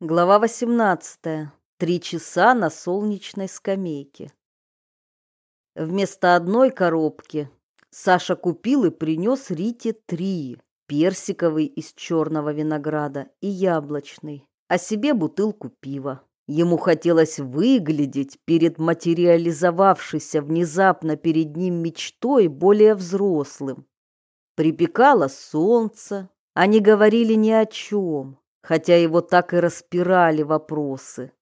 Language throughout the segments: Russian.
Глава 18. Три часа на солнечной скамейке. Вместо одной коробки Саша купил и принес Рите три. Персиковый из черного винограда и яблочный, а себе бутылку пива. Ему хотелось выглядеть перед материализовавшейся внезапно перед ним мечтой более взрослым. Припекало солнце, они говорили ни о чем, хотя его так и распирали вопросы.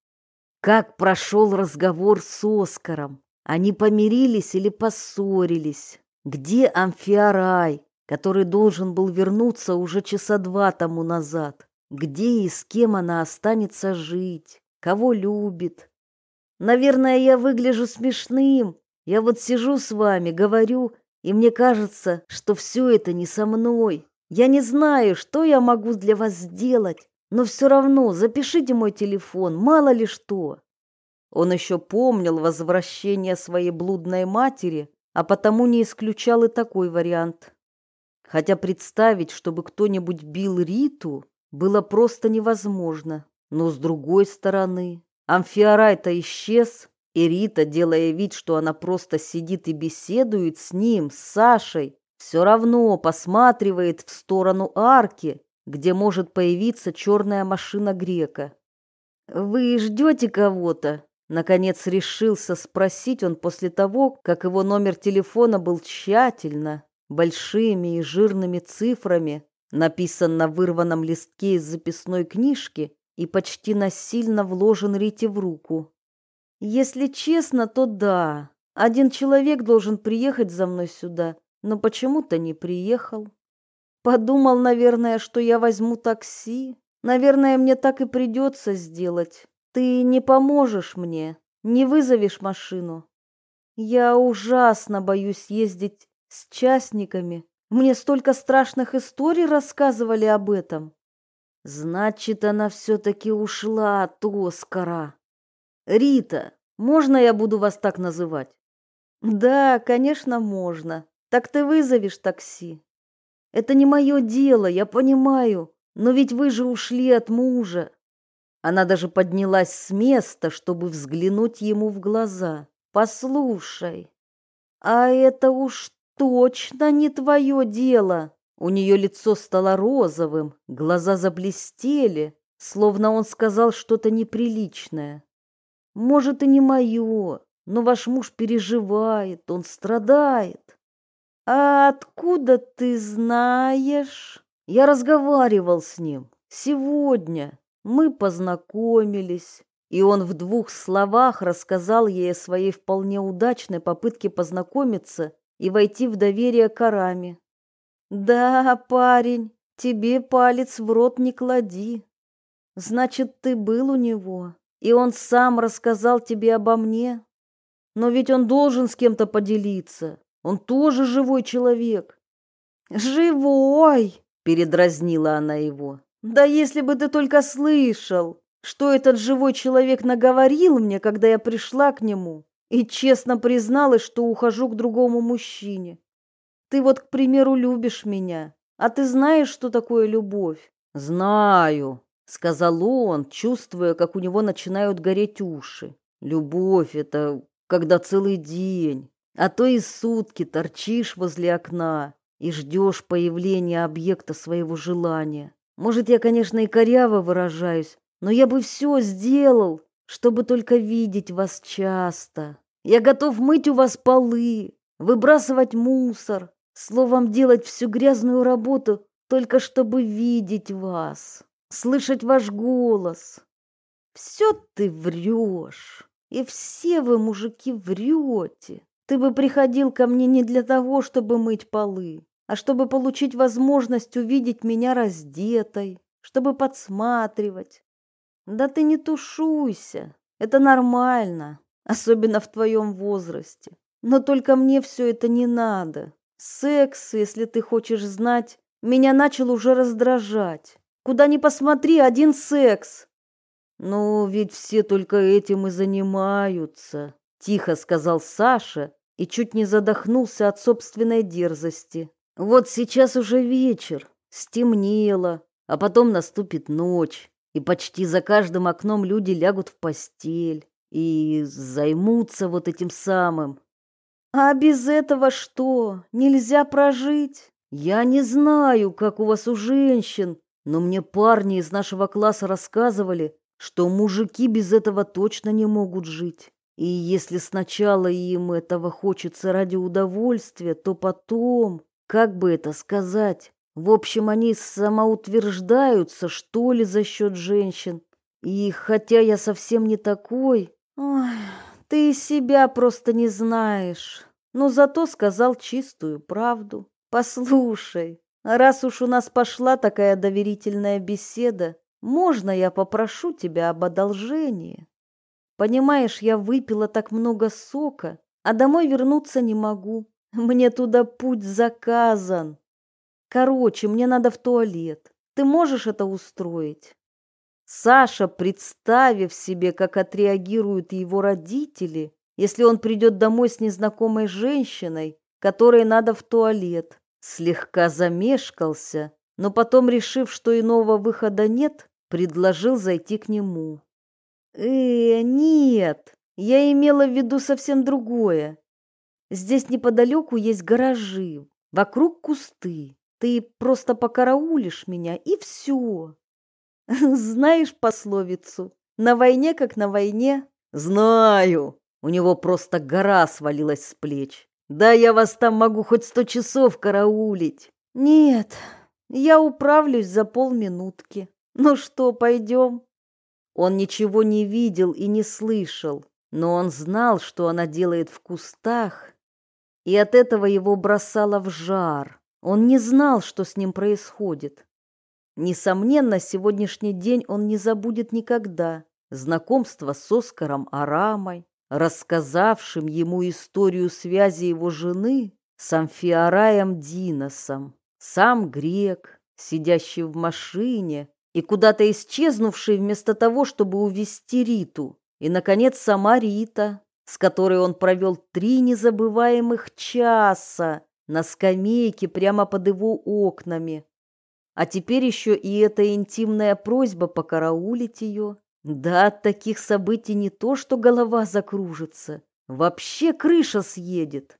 Как прошел разговор с Оскаром? Они помирились или поссорились? Где Амфиарай, который должен был вернуться уже часа два тому назад? Где и с кем она останется жить? Кого любит? Наверное, я выгляжу смешным. Я вот сижу с вами, говорю, и мне кажется, что все это не со мной. Я не знаю, что я могу для вас сделать, но все равно запишите мой телефон, мало ли что. Он еще помнил возвращение своей блудной матери, а потому не исключал и такой вариант. Хотя представить, чтобы кто-нибудь бил Риту, было просто невозможно. Но с другой стороны, Амфиарай-то исчез, и Рита, делая вид, что она просто сидит и беседует с ним, с Сашей, все равно посматривает в сторону арки, где может появиться черная машина грека. «Вы ждете кого-то?» Наконец решился спросить он после того, как его номер телефона был тщательно, большими и жирными цифрами, написан на вырванном листке из записной книжки и почти насильно вложен Рите в руку. «Если честно, то да. Один человек должен приехать за мной сюда, но почему-то не приехал. Подумал, наверное, что я возьму такси. Наверное, мне так и придется сделать. Ты не поможешь мне, не вызовешь машину. Я ужасно боюсь ездить с частниками. Мне столько страшных историй рассказывали об этом. Значит, она все-таки ушла от Оскара. Рита, можно я буду вас так называть? Да, конечно, можно. Так ты вызовешь такси. Это не мое дело, я понимаю, но ведь вы же ушли от мужа. Она даже поднялась с места, чтобы взглянуть ему в глаза. «Послушай, а это уж точно не твое дело!» У нее лицо стало розовым, глаза заблестели, словно он сказал что-то неприличное. «Может, и не мое, но ваш муж переживает, он страдает». «А откуда ты знаешь?» «Я разговаривал с ним сегодня». Мы познакомились, и он в двух словах рассказал ей о своей вполне удачной попытке познакомиться и войти в доверие к Араме. «Да, парень, тебе палец в рот не клади. Значит, ты был у него, и он сам рассказал тебе обо мне. Но ведь он должен с кем-то поделиться. Он тоже живой человек». «Живой!» — передразнила она его. Да если бы ты только слышал, что этот живой человек наговорил мне, когда я пришла к нему, и честно призналась, что ухожу к другому мужчине. Ты вот, к примеру, любишь меня, а ты знаешь, что такое любовь? Знаю, сказал он, чувствуя, как у него начинают гореть уши. Любовь это когда целый день, а то и сутки торчишь возле окна и ждешь появления объекта своего желания. Может, я, конечно, и коряво выражаюсь, но я бы все сделал, чтобы только видеть вас часто. Я готов мыть у вас полы, выбрасывать мусор, словом, делать всю грязную работу, только чтобы видеть вас, слышать ваш голос. Все ты врешь, и все вы, мужики, врете. Ты бы приходил ко мне не для того, чтобы мыть полы, а чтобы получить возможность увидеть меня раздетой, чтобы подсматривать. Да ты не тушуйся, это нормально, особенно в твоем возрасте. Но только мне все это не надо. Секс, если ты хочешь знать, меня начал уже раздражать. Куда ни посмотри, один секс. Ну, ведь все только этим и занимаются, тихо сказал Саша и чуть не задохнулся от собственной дерзости. Вот сейчас уже вечер, стемнело, а потом наступит ночь, и почти за каждым окном люди лягут в постель и займутся вот этим самым. А без этого что? Нельзя прожить? Я не знаю, как у вас у женщин, но мне парни из нашего класса рассказывали, что мужики без этого точно не могут жить. И если сначала им этого хочется ради удовольствия, то потом, как бы это сказать, в общем, они самоутверждаются, что ли, за счет женщин. И хотя я совсем не такой, ой, ты себя просто не знаешь. Но зато сказал чистую правду. Послушай, раз уж у нас пошла такая доверительная беседа, можно я попрошу тебя об одолжении? Понимаешь, я выпила так много сока, а домой вернуться не могу. Мне туда путь заказан. Короче, мне надо в туалет. Ты можешь это устроить? Саша, представив себе, как отреагируют его родители, если он придет домой с незнакомой женщиной, которой надо в туалет, слегка замешкался, но потом, решив, что иного выхода нет, предложил зайти к нему. «Э, нет, я имела в виду совсем другое. Здесь неподалеку есть гаражи, вокруг кусты. Ты просто покараулишь меня, и все. Знаешь пословицу? На войне, как на войне? Знаю. У него просто гора свалилась с плеч. Да я вас там могу хоть сто часов караулить. Нет, я управлюсь за полминутки. Ну что, пойдем? Он ничего не видел и не слышал, но он знал, что она делает в кустах, и от этого его бросало в жар. Он не знал, что с ним происходит. Несомненно, сегодняшний день он не забудет никогда. Знакомство с Оскаром Арамой, рассказавшим ему историю связи его жены с Амфиараем Диносом, сам грек, сидящий в машине и куда-то исчезнувший вместо того, чтобы увести Риту, и, наконец, сама Рита, с которой он провел три незабываемых часа на скамейке прямо под его окнами. А теперь еще и эта интимная просьба покараулить ее. Да, от таких событий не то, что голова закружится, вообще крыша съедет.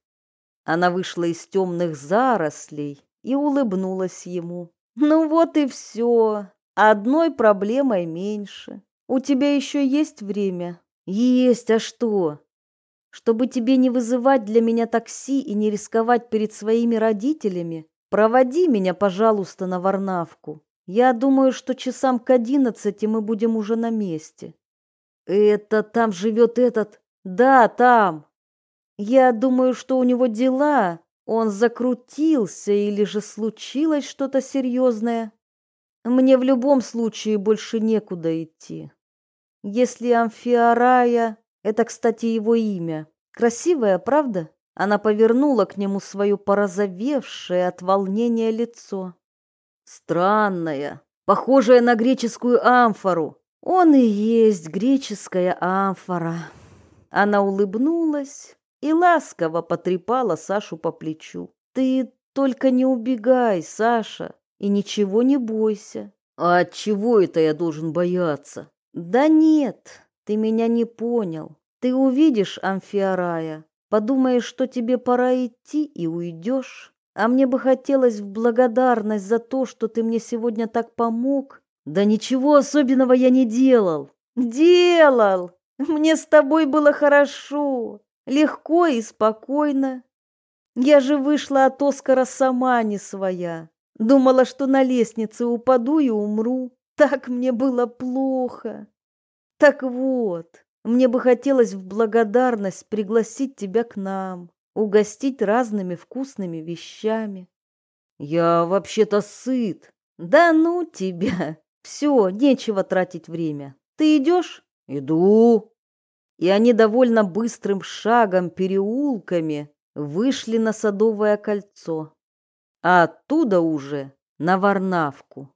Она вышла из темных зарослей и улыбнулась ему. «Ну вот и все. Одной проблемой меньше. У тебя еще есть время? Есть, а что? Чтобы тебе не вызывать для меня такси и не рисковать перед своими родителями, проводи меня, пожалуйста, на Варнавку. Я думаю, что часам к одиннадцати мы будем уже на месте. Это там живет этот... Да, там. Я думаю, что у него дела. Он закрутился или же случилось что-то серьезное. Мне в любом случае больше некуда идти. Если Амфиарая, это, кстати, его имя, красивое, правда? Она повернула к нему свое порозовевшее от волнения лицо. Странное, похожее на греческую амфору. Он и есть греческая амфора. Она улыбнулась и ласково потрепала Сашу по плечу. Ты только не убегай, Саша и ничего не бойся. А от чего это я должен бояться? Да нет, ты меня не понял. Ты увидишь Амфиарая, подумаешь, что тебе пора идти и уйдешь. А мне бы хотелось в благодарность за то, что ты мне сегодня так помог. Да ничего особенного я не делал. Делал. Мне с тобой было хорошо, легко и спокойно. Я же вышла от Оскара сама не своя. Думала, что на лестнице упаду и умру. Так мне было плохо. Так вот, мне бы хотелось в благодарность пригласить тебя к нам, угостить разными вкусными вещами. Я вообще-то сыт. Да ну тебя. Все, нечего тратить время. Ты идешь? Иду. И они довольно быстрым шагом переулками вышли на Садовое кольцо а оттуда уже на Варнавку.